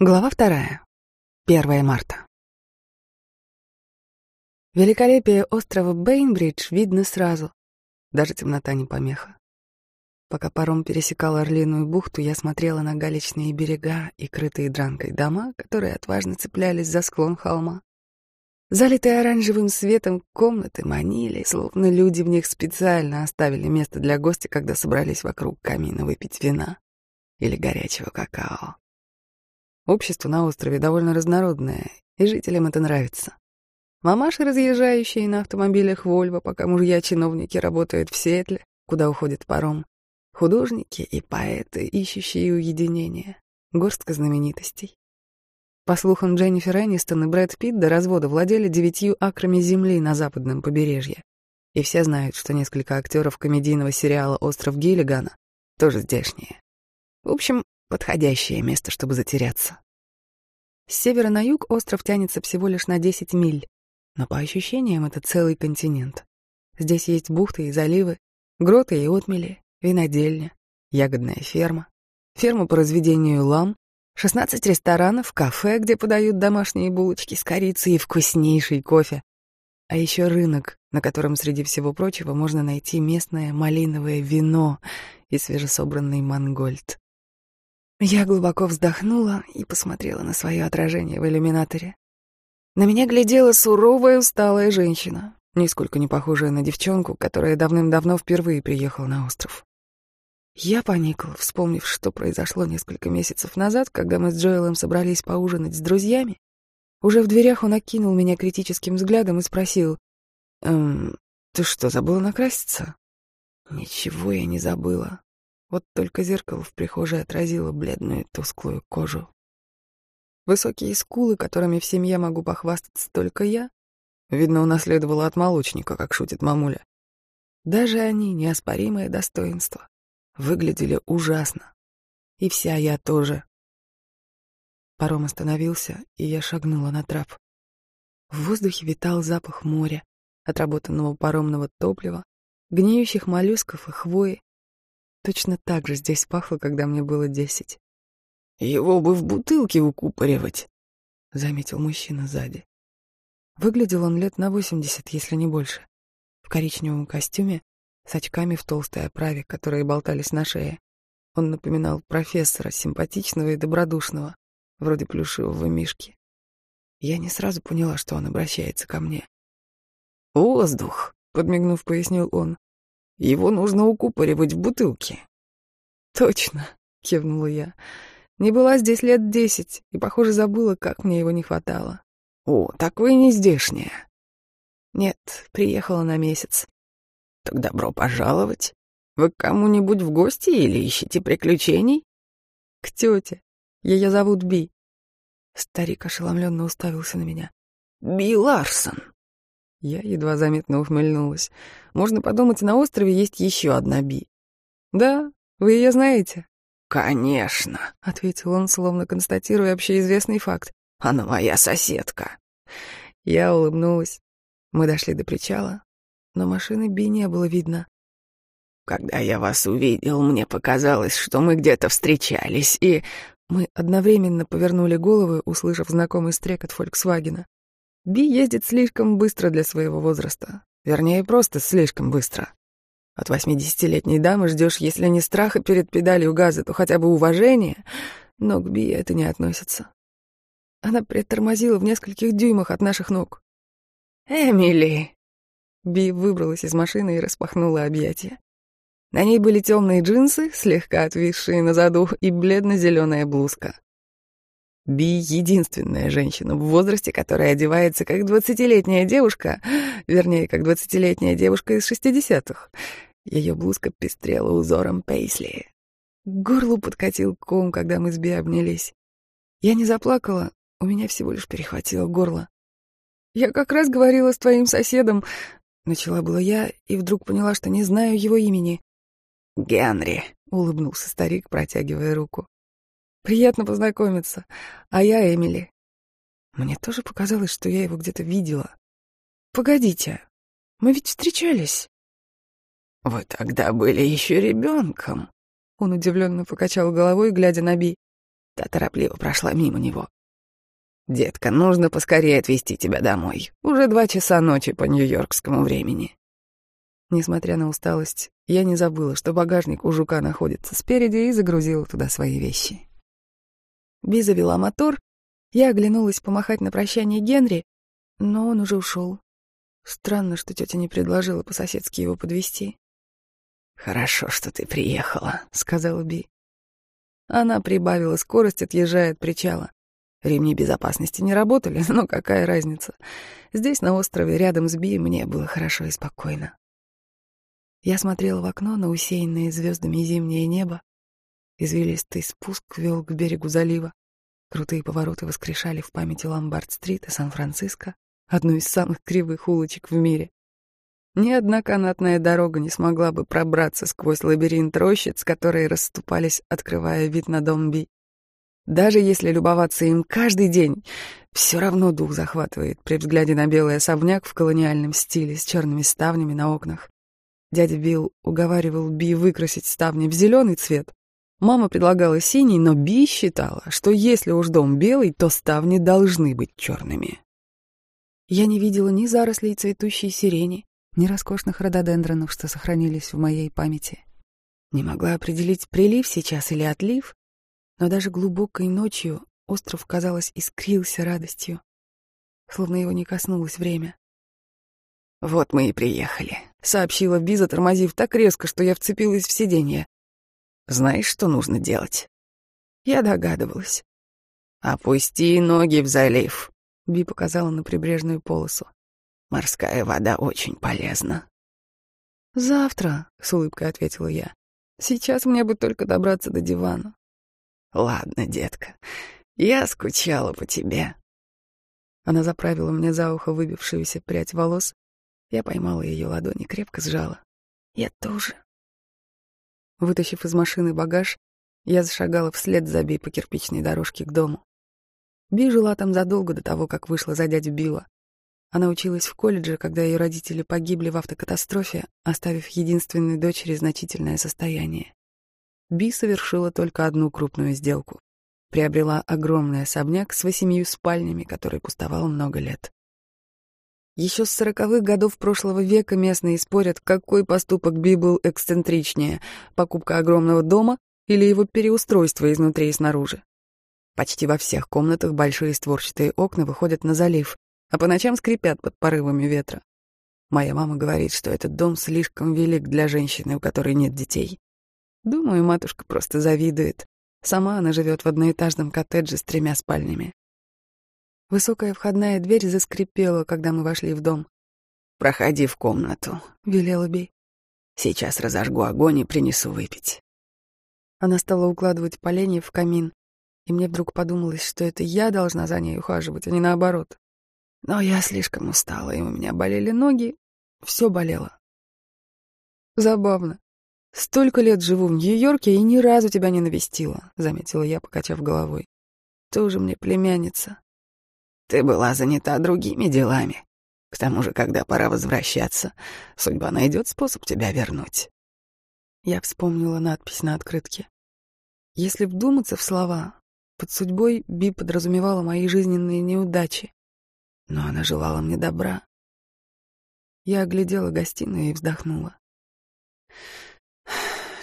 Глава вторая. 1 марта. Великолепие острова Бейнбридж видно сразу. Даже темнота не помеха. Пока паром пересекал Орлиную бухту, я смотрела на галечные берега и крытые дранкой дома, которые отважно цеплялись за склон холма. Залитые оранжевым светом комнаты манили, словно люди в них специально оставили место для гостя, когда собрались вокруг камина выпить вина или горячего какао. Общество на острове довольно разнородное, и жителям это нравится. Мамаши, разъезжающие на автомобилях Вольво, пока мужья-чиновники работают в Сиэтле, куда уходит паром. Художники и поэты, ищущие уединение. Горстка знаменитостей. По слухам, Дженнифер Энистон и Брэд Питт до развода владели девятью акрами земли на западном побережье. И все знают, что несколько актеров комедийного сериала «Остров Гиллигана» тоже здешние. В общем, Подходящее место, чтобы затеряться. С севера на юг остров тянется всего лишь на 10 миль, но по ощущениям это целый континент. Здесь есть бухты и заливы, гроты и отмели, винодельня, ягодная ферма, ферма по разведению лам, 16 ресторанов, кафе, где подают домашние булочки с корицей и вкуснейший кофе, а еще рынок, на котором среди всего прочего можно найти местное малиновое вино и свежесобранный мангольд. Я глубоко вздохнула и посмотрела на свое отражение в иллюминаторе. На меня глядела суровая, усталая женщина, нисколько не похожая на девчонку, которая давным-давно впервые приехала на остров. Я поникла, вспомнив, что произошло несколько месяцев назад, когда мы с Джоэлом собрались поужинать с друзьями. Уже в дверях он окинул меня критическим взглядом и спросил, «Эм, ты что, забыла накраситься?» «Ничего я не забыла», вот только зеркало в прихожей отразило бледную тусклую кожу. Высокие скулы, которыми в семье могу похвастаться только я, видно, унаследовала от молочника, как шутит мамуля. Даже они, неоспоримое достоинство, выглядели ужасно. И вся я тоже. Паром остановился, и я шагнула на трап. В воздухе витал запах моря, отработанного паромного топлива, гниющих моллюсков и хвои, Точно так же здесь пахло, когда мне было десять. «Его бы в бутылке укупоривать», — заметил мужчина сзади. Выглядел он лет на восемьдесят, если не больше. В коричневом костюме, с очками в толстой оправе, которые болтались на шее. Он напоминал профессора, симпатичного и добродушного, вроде плюшевого мишки. Я не сразу поняла, что он обращается ко мне. «Воздух», — подмигнув, пояснил он. Его нужно укупоривать в бутылке. Точно, кивнула я. Не была здесь лет десять, и, похоже, забыла, как мне его не хватало. О, так вы не здешняя. Нет, приехала на месяц. Так добро пожаловать. Вы к кому-нибудь в гости или ищете приключений? К тете. Ее зовут Би. Старик ошеломленно уставился на меня. Би Ларсон. Я едва заметно ухмыльнулась. Можно подумать, на острове есть еще одна Би. Да, вы ее знаете? Конечно, ответил он, словно констатируя общеизвестный факт. Она моя соседка. Я улыбнулась. Мы дошли до причала, но машины Би не было видно. Когда я вас увидел, мне показалось, что мы где-то встречались, и мы одновременно повернули головы, услышав знакомый стрекот Фольксвагена. Би ездит слишком быстро для своего возраста. Вернее, просто слишком быстро. От восьмидесятилетней дамы ждешь, если не страха перед педалью газа, то хотя бы уважения, но к Би это не относится. Она притормозила в нескольких дюймах от наших ног. «Эмили!» Би выбралась из машины и распахнула объятия. На ней были темные джинсы, слегка отвисшие на заду, и бледно-зеленая блузка. Би — единственная женщина в возрасте, которая одевается как двадцатилетняя девушка, вернее, как двадцатилетняя девушка из шестидесятых. Ее блузка пестрела узором пейсли. К горлу подкатил ком, когда мы с Би обнялись. Я не заплакала, у меня всего лишь перехватило горло. «Я как раз говорила с твоим соседом», — начала была я, и вдруг поняла, что не знаю его имени. «Генри», — улыбнулся старик, протягивая руку. Приятно познакомиться. А я Эмили. Мне тоже показалось, что я его где-то видела. Погодите, мы ведь встречались. Вы тогда были еще ребенком. Он удивленно покачал головой, глядя на Би. Та торопливо прошла мимо него. «Детка, нужно поскорее отвезти тебя домой. Уже два часа ночи по нью-йоркскому времени». Несмотря на усталость, я не забыла, что багажник у жука находится спереди и загрузила туда свои вещи. Би завела мотор, я оглянулась помахать на прощание Генри, но он уже ушел. Странно, что тетя не предложила по-соседски его подвести. «Хорошо, что ты приехала», — сказала Би. Она прибавила скорость, отъезжая от причала. Ремни безопасности не работали, но какая разница. Здесь, на острове, рядом с Би, мне было хорошо и спокойно. Я смотрела в окно на усеянное звездами зимнее небо. Извилистый спуск вел к берегу залива. Крутые повороты воскрешали в памяти Ломбард-стрит и Сан-Франциско, одну из самых кривых улочек в мире. Ни одна канатная дорога не смогла бы пробраться сквозь лабиринт рощиц, которые расступались, открывая вид на дом Би. Даже если любоваться им каждый день, все равно дух захватывает при взгляде на белый особняк в колониальном стиле с черными ставнями на окнах. Дядя Билл уговаривал Би выкрасить ставни в зеленый цвет, Мама предлагала синий, но Би считала, что если уж дом белый, то ставни должны быть черными. Я не видела ни зарослей цветущей сирени, ни роскошных рододендронов, что сохранились в моей памяти. Не могла определить, прилив сейчас или отлив, но даже глубокой ночью остров, казалось, искрился радостью, словно его не коснулось время. «Вот мы и приехали», — сообщила Би, затормозив так резко, что я вцепилась в сиденье. Знаешь, что нужно делать? Я догадывалась. Опусти ноги в залив. Би показала на прибрежную полосу. Морская вода очень полезна. Завтра, с улыбкой ответила я. Сейчас мне бы только добраться до дивана. Ладно, детка. Я скучала по тебе. Она заправила мне за ухо выбившуюся прядь волос. Я поймала ее ладони, крепко сжала. Я тоже. Вытащив из машины багаж, я зашагала вслед за Би по кирпичной дорожке к дому. Би жила там задолго до того, как вышла за дядю Билла. Она училась в колледже, когда ее родители погибли в автокатастрофе, оставив единственной дочери значительное состояние. Би совершила только одну крупную сделку. Приобрела огромный особняк с восемью спальнями, который пустовал много лет. Еще с сороковых годов прошлого века местные спорят, какой поступок Би был эксцентричнее — покупка огромного дома или его переустройство изнутри и снаружи. Почти во всех комнатах большие створчатые окна выходят на залив, а по ночам скрипят под порывами ветра. Моя мама говорит, что этот дом слишком велик для женщины, у которой нет детей. Думаю, матушка просто завидует. Сама она живет в одноэтажном коттедже с тремя спальнями. Высокая входная дверь заскрипела, когда мы вошли в дом. «Проходи в комнату», — велела Би. «Сейчас разожгу огонь и принесу выпить». Она стала укладывать поленья в камин, и мне вдруг подумалось, что это я должна за ней ухаживать, а не наоборот. Но я слишком устала, и у меня болели ноги, все болело. Забавно. Столько лет живу в Нью-Йорке и ни разу тебя не навестила, заметила я, покачав головой. Ты уже мне племянница. Ты была занята другими делами. К тому же, когда пора возвращаться, судьба найдет способ тебя вернуть. Я вспомнила надпись на открытке. Если вдуматься в слова, под судьбой Би подразумевала мои жизненные неудачи, но она желала мне добра. Я оглядела гостиную и вздохнула.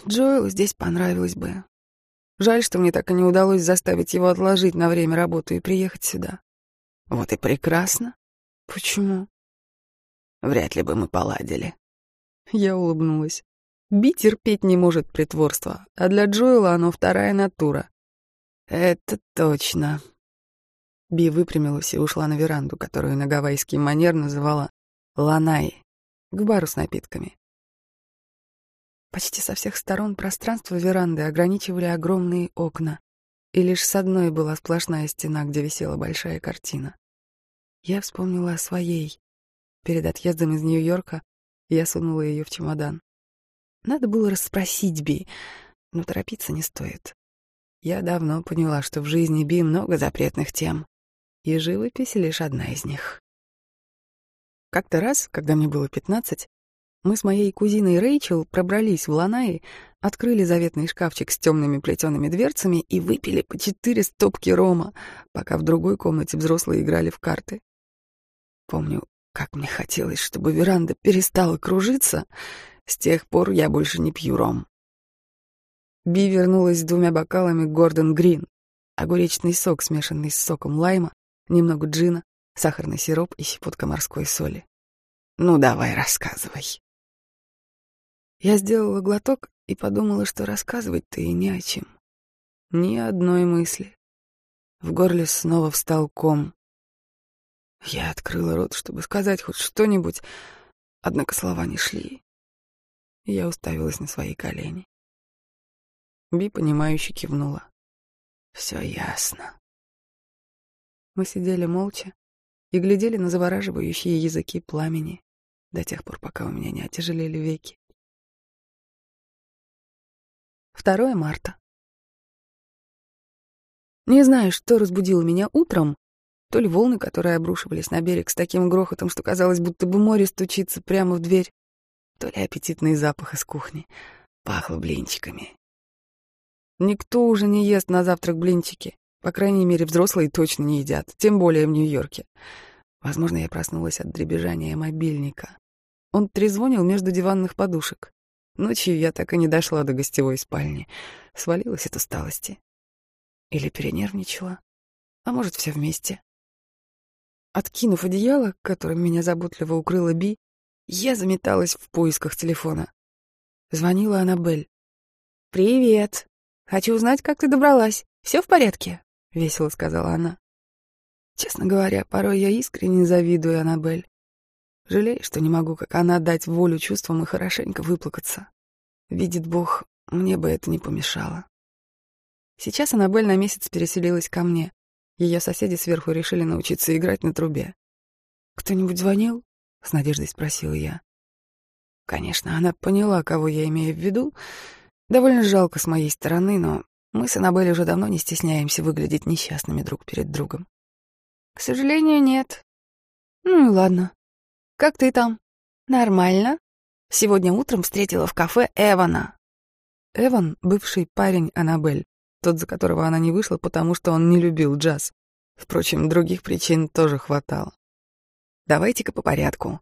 Джоэлу здесь понравилось бы. Жаль, что мне так и не удалось заставить его отложить на время работу и приехать сюда. Вот и прекрасно. Почему? Вряд ли бы мы поладили. Я улыбнулась. Би терпеть не может притворства, а для Джоэла оно вторая натура. Это точно. Би выпрямилась и ушла на веранду, которую на гавайский манер называла Ланай, к бару с напитками. Почти со всех сторон пространство веранды ограничивали огромные окна и лишь с одной была сплошная стена, где висела большая картина. Я вспомнила о своей. Перед отъездом из Нью-Йорка я сунула ее в чемодан. Надо было расспросить Би, но торопиться не стоит. Я давно поняла, что в жизни Би много запретных тем, и живопись лишь одна из них. Как-то раз, когда мне было пятнадцать, мы с моей кузиной Рэйчел пробрались в Ланай, открыли заветный шкафчик с темными плетеными дверцами и выпили по четыре стопки рома, пока в другой комнате взрослые играли в карты. Помню, как мне хотелось, чтобы веранда перестала кружиться. С тех пор я больше не пью ром. Би вернулась с двумя бокалами Гордон Грин, огуречный сок, смешанный с соком лайма, немного джина, сахарный сироп и щепотка морской соли. «Ну, давай, рассказывай». Я сделала глоток и подумала, что рассказывать-то и не о чем. Ни одной мысли. В горле снова встал ком. Я открыла рот, чтобы сказать хоть что-нибудь, однако слова не шли. Я уставилась на свои колени. Би, понимающе кивнула. Все ясно. Мы сидели молча и глядели на завораживающие языки пламени до тех пор, пока у меня не отяжелели веки. 2 марта. Не знаю, что разбудило меня утром, то ли волны, которые обрушивались на берег с таким грохотом, что казалось, будто бы море стучится прямо в дверь, то ли аппетитный запах из кухни. Пахло блинчиками. Никто уже не ест на завтрак блинчики. По крайней мере, взрослые точно не едят, тем более в Нью-Йорке. Возможно, я проснулась от дребезжания мобильника. Он трезвонил между диванных подушек. Ночью я так и не дошла до гостевой спальни. Свалилась от усталости. Или перенервничала. А может, все вместе. Откинув одеяло, которым меня заботливо укрыла Би, я заметалась в поисках телефона. Звонила Аннабель. «Привет. Хочу узнать, как ты добралась. Все в порядке?» — весело сказала она. Честно говоря, порой я искренне завидую Аннабель. Жалею, что не могу, как она, дать волю чувствам и хорошенько выплакаться. Видит Бог, мне бы это не помешало. Сейчас Аннабель на месяц переселилась ко мне. Ее соседи сверху решили научиться играть на трубе. «Кто-нибудь звонил?» — с надеждой спросила я. Конечно, она поняла, кого я имею в виду. Довольно жалко с моей стороны, но мы с Аннабель уже давно не стесняемся выглядеть несчастными друг перед другом. «К сожалению, нет». «Ну и ладно. Как ты там? Нормально. Сегодня утром встретила в кафе Эвана. Эван — бывший парень Аннабель, тот, за которого она не вышла, потому что он не любил джаз. Впрочем, других причин тоже хватало. Давайте-ка по порядку.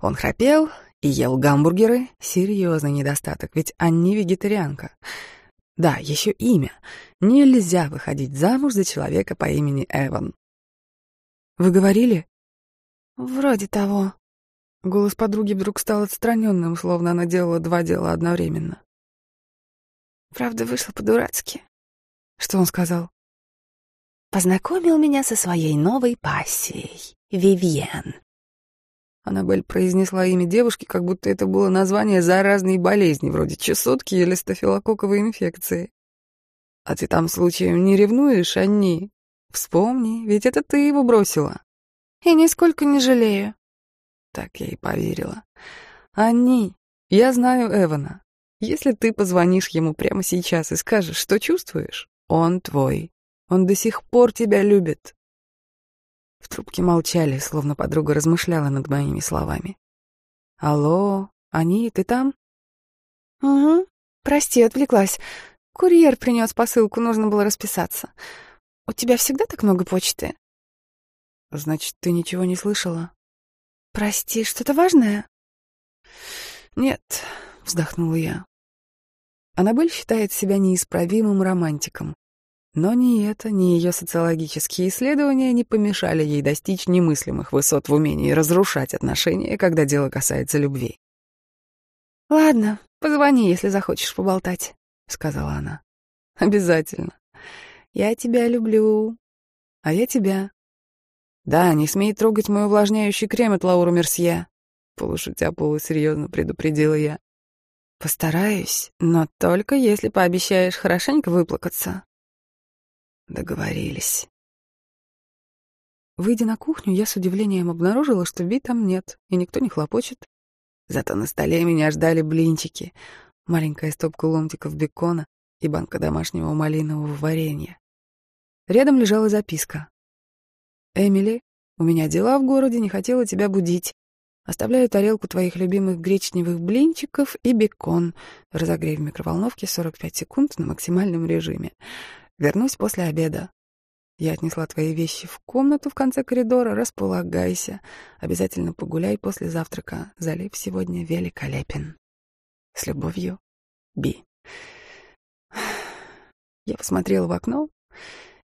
Он храпел и ел гамбургеры. Серьезный недостаток, ведь Анни вегетарианка. Да, еще имя. Нельзя выходить замуж за человека по имени Эван. Вы говорили? Вроде того. Голос подруги вдруг стал отстраненным, словно она делала два дела одновременно. Правда, вышло по-дурацки. Что он сказал? Познакомил меня со своей новой пассией, Вивьен. Аннабель произнесла имя девушки, как будто это было название заразной болезни, вроде чесотки или стафилококковой инфекции. А ты там случаем не ревнуешь, Анни? Вспомни, ведь это ты его бросила. И нисколько не жалею. Так я и поверила. Они, я знаю Эвана. Если ты позвонишь ему прямо сейчас и скажешь, что чувствуешь, он твой. Он до сих пор тебя любит. В трубке молчали, словно подруга размышляла над моими словами. Алло, они, ты там? Угу. Прости, отвлеклась. Курьер принес посылку, нужно было расписаться. У тебя всегда так много почты? Значит, ты ничего не слышала? «Прости, что-то важное?» «Нет», — вздохнула я. Аннабель считает себя неисправимым романтиком. Но ни это, ни ее социологические исследования не помешали ей достичь немыслимых высот в умении разрушать отношения, когда дело касается любви. «Ладно, позвони, если захочешь поболтать», — сказала она. «Обязательно. Я тебя люблю. А я тебя. «Да, не смей трогать мой увлажняющий крем от Лауры Мерсье», — полушутя полусерьезно предупредила я. «Постараюсь, но только если пообещаешь хорошенько выплакаться». Договорились. Выйдя на кухню, я с удивлением обнаружила, что Би там нет, и никто не хлопочет. Зато на столе меня ждали блинчики, маленькая стопка ломтиков бекона и банка домашнего малинового варенья. Рядом лежала записка. Эмили, у меня дела в городе, не хотела тебя будить. Оставляю тарелку твоих любимых гречневых блинчиков и бекон. Разогрей в микроволновке 45 секунд на максимальном режиме. Вернусь после обеда. Я отнесла твои вещи в комнату в конце коридора. Располагайся. Обязательно погуляй после завтрака. Залив сегодня великолепен. С любовью, Би. Я посмотрела в окно,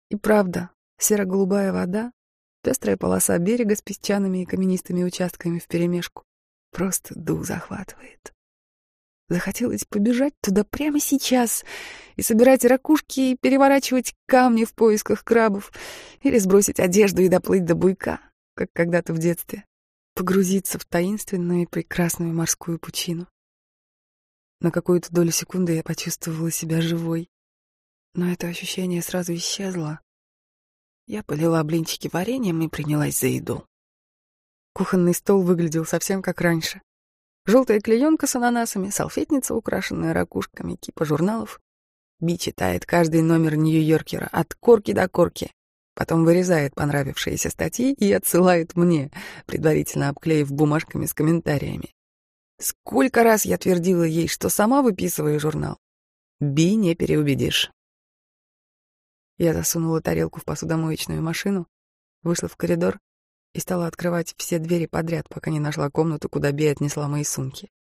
и правда, серо-голубая вода, Пестрая полоса берега с песчаными и каменистыми участками вперемешку. Просто дух захватывает. Захотелось побежать туда прямо сейчас и собирать ракушки и переворачивать камни в поисках крабов или сбросить одежду и доплыть до буйка, как когда-то в детстве, погрузиться в таинственную и прекрасную морскую пучину. На какую-то долю секунды я почувствовала себя живой, но это ощущение сразу исчезло, я полила блинчики вареньем и принялась за еду. Кухонный стол выглядел совсем как раньше. Желтая клеенка с ананасами, салфетница, украшенная ракушками, кипа журналов. Би читает каждый номер Нью-Йоркера от корки до корки. Потом вырезает понравившиеся статьи и отсылает мне, предварительно обклеив бумажками с комментариями. Сколько раз я твердила ей, что сама выписываю журнал. Би не переубедишь. Я засунула тарелку в посудомоечную машину, вышла в коридор и стала открывать все двери подряд, пока не нашла комнату, куда Би отнесла мои сумки.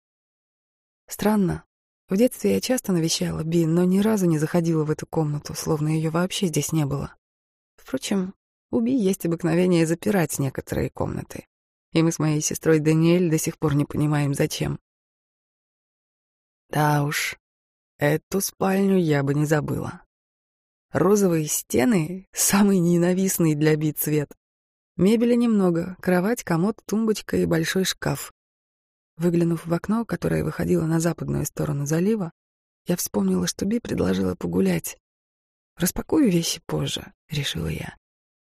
Странно. В детстве я часто навещала Би, но ни разу не заходила в эту комнату, словно ее вообще здесь не было. Впрочем, у Би есть обыкновение запирать некоторые комнаты, и мы с моей сестрой Даниэль до сих пор не понимаем, зачем. Да уж, эту спальню я бы не забыла. Розовые стены — самый ненавистный для бит цвет. Мебели немного, кровать, комод, тумбочка и большой шкаф. Выглянув в окно, которое выходило на западную сторону залива, я вспомнила, что Би предложила погулять. «Распакую вещи позже», — решила я,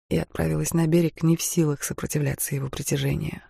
и отправилась на берег не в силах сопротивляться его притяжению.